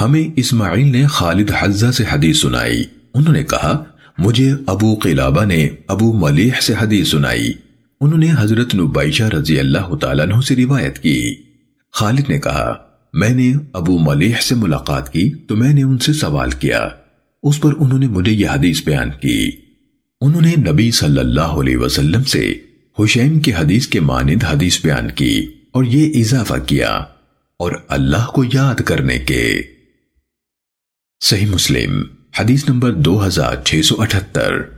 ہمیں اسماعیل نے خالد حزہ سے حدیث سنائی۔ انہوں نے کہا، مجھے ابو قلابہ نے ابو ملیح سے حدیث سنائی۔ انہوں نے حضرت نبائشہ رضی اللہ تعالیٰ عنہ سے روایت کی۔ خالد نے کہا، میں نے ابو ملیح سے ملاقات کی تو میں نے ان سے سوال کیا۔ اس پر انہوں نے مجھے یہ حدیث بیان کی۔ انہوں نے نبی صلی اللہ علیہ وسلم سے حشیم کی حدیث کے مانند حدیث بیان کی اور یہ اضافہ کیا اور اللہ کو یاد کرنے کے یہ اضافہ کیا اور اللہ کو یاد کرنے کے